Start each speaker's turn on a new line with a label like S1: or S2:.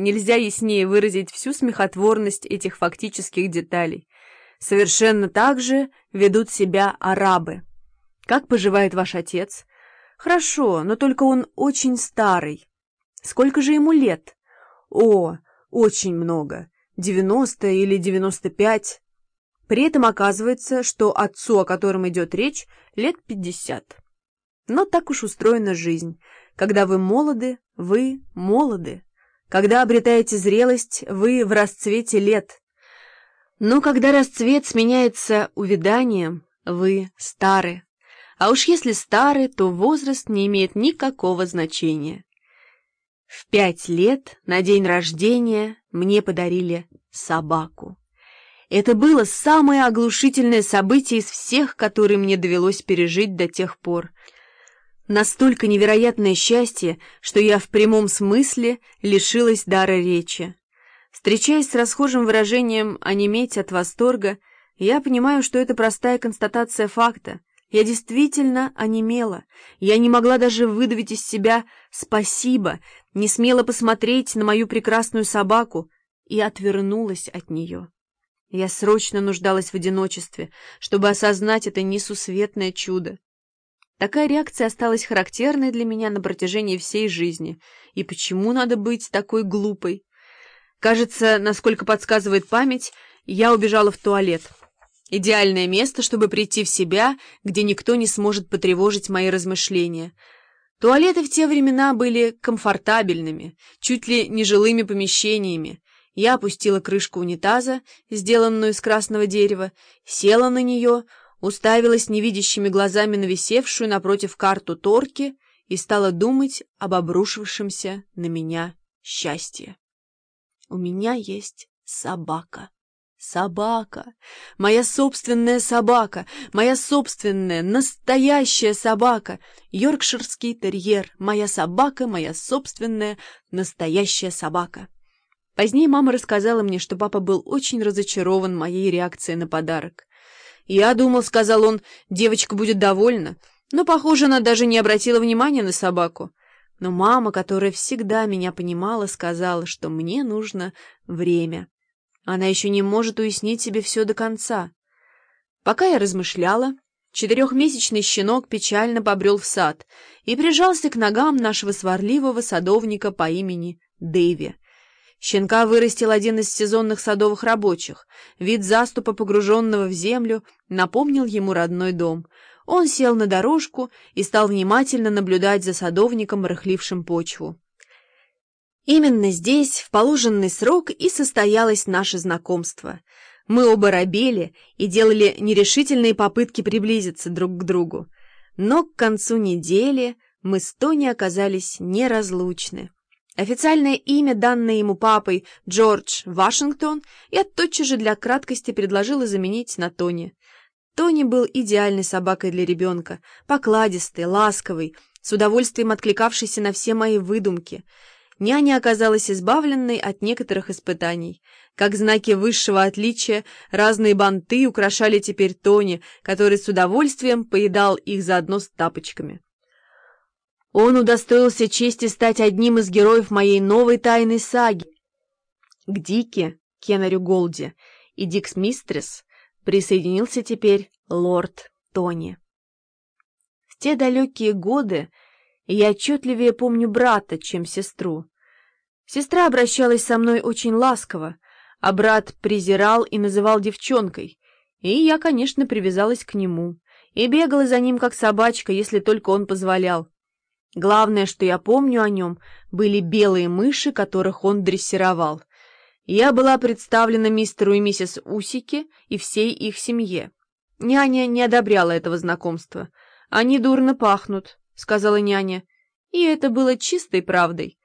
S1: Нельзя яснее выразить всю смехотворность этих фактических деталей. Совершенно так же ведут себя арабы. Как поживает ваш отец? Хорошо, но только он очень старый. Сколько же ему лет? О, очень много. Девяносто или девяносто пять. При этом оказывается, что отцу, о котором идет речь, лет пятьдесят. Но так уж устроена жизнь. Когда вы молоды, вы молоды. Когда обретаете зрелость, вы в расцвете лет. Но когда расцвет сменяется увяданием, вы стары. А уж если стары, то возраст не имеет никакого значения. В пять лет на день рождения мне подарили собаку. Это было самое оглушительное событие из всех, которые мне довелось пережить до тех пор — Настолько невероятное счастье, что я в прямом смысле лишилась дара речи. Встречаясь с расхожим выражением «онеметь от восторга», я понимаю, что это простая констатация факта. Я действительно онемела. Я не могла даже выдавить из себя «спасибо», не смела посмотреть на мою прекрасную собаку и отвернулась от нее. Я срочно нуждалась в одиночестве, чтобы осознать это несусветное чудо. Такая реакция осталась характерной для меня на протяжении всей жизни. И почему надо быть такой глупой? Кажется, насколько подсказывает память, я убежала в туалет. Идеальное место, чтобы прийти в себя, где никто не сможет потревожить мои размышления. Туалеты в те времена были комфортабельными, чуть ли не жилыми помещениями. Я опустила крышку унитаза, сделанную из красного дерева, села на нее, уставилась невидящими глазами на висевшую напротив карту Торки и стала думать об обрушившемся на меня счастье. У меня есть собака. Собака. Моя собственная собака. Моя собственная, настоящая собака. Йоркширский терьер. Моя собака, моя собственная, настоящая собака. Позднее мама рассказала мне, что папа был очень разочарован моей реакцией на подарок. «Я думал, — сказал он, — девочка будет довольна, но, похоже, она даже не обратила внимания на собаку. Но мама, которая всегда меня понимала, сказала, что мне нужно время. Она еще не может уяснить себе все до конца. Пока я размышляла, четырехмесячный щенок печально побрел в сад и прижался к ногам нашего сварливого садовника по имени Дэви. Щенка вырастил один из сезонных садовых рабочих. Вид заступа, погруженного в землю, напомнил ему родной дом. Он сел на дорожку и стал внимательно наблюдать за садовником, рыхлившим почву. Именно здесь, в положенный срок, и состоялось наше знакомство. Мы оба робели и делали нерешительные попытки приблизиться друг к другу. Но к концу недели мы с Тони оказались неразлучны. Официальное имя, данное ему папой, Джордж Вашингтон, я тотчас же для краткости предложила заменить на Тони. Тони был идеальной собакой для ребенка, покладистый, ласковый, с удовольствием откликавшийся на все мои выдумки. Няня оказалась избавленной от некоторых испытаний. Как знаки высшего отличия, разные банты украшали теперь Тони, который с удовольствием поедал их заодно с тапочками. Он удостоился чести стать одним из героев моей новой тайной саги. К Дике, Кеннерю Голди и Дикс Мистрес присоединился теперь лорд Тони. В те далекие годы я отчетливее помню брата, чем сестру. Сестра обращалась со мной очень ласково, а брат презирал и называл девчонкой, и я, конечно, привязалась к нему и бегала за ним, как собачка, если только он позволял. Главное, что я помню о нем, были белые мыши, которых он дрессировал. Я была представлена мистеру и миссис Усики и всей их семье. Няня не одобряла этого знакомства. «Они дурно пахнут», — сказала няня. И это было чистой правдой.